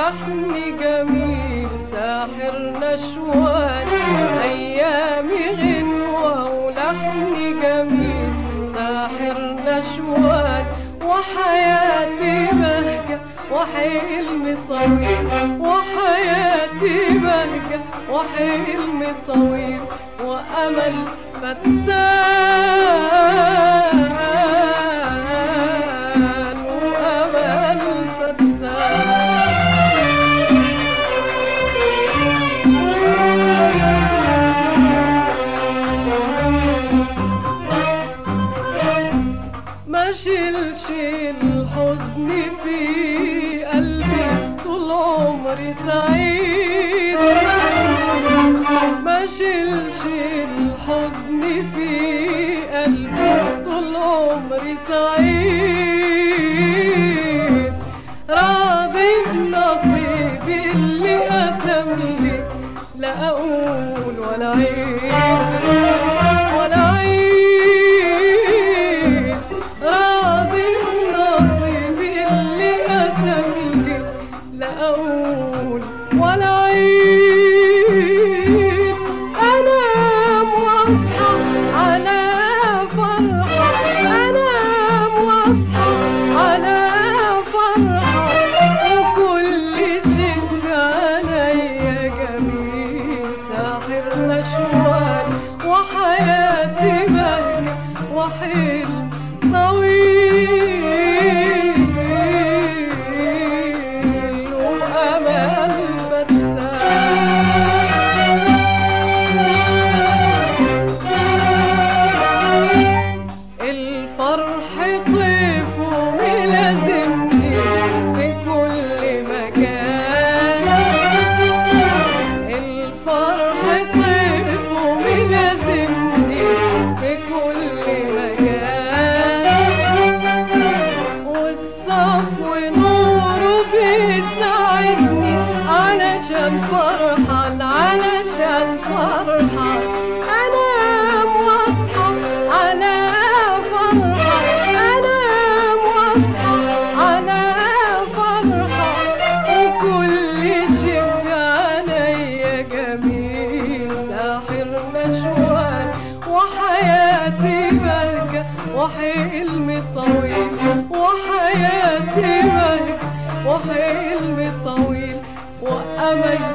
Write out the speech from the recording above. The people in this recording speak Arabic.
لحن جميل ساحر نشوان أيامي غنوة ولحن جميل ساحر نشوان. وحياتي بهجة وحلم طويل. وحياتي بهجة وحلم طويل. وأمل فتان ما شيلش الحزن في قلبي طول عمري سعيد. ما شيلش الحزن في قلبي طول عمري سعيد. راضي بنصيبي اللي قسم لي لا أقول ولا عيد. ولا عيد انام واصحى على فرحة. انام واصحى على فرحة. وكل شيء عليا جميل. ساحر نشوان وحياتي بهجة وحلم طويل. علشان فرحان علشان فرحان. انام واصحى على فرحة انام واصحى على فرحة وكل في عليا جميل ساحر نشوان وحياتي بهجة وحلم طويل. وحياتي بهجة وحلم طويل وأمل فتان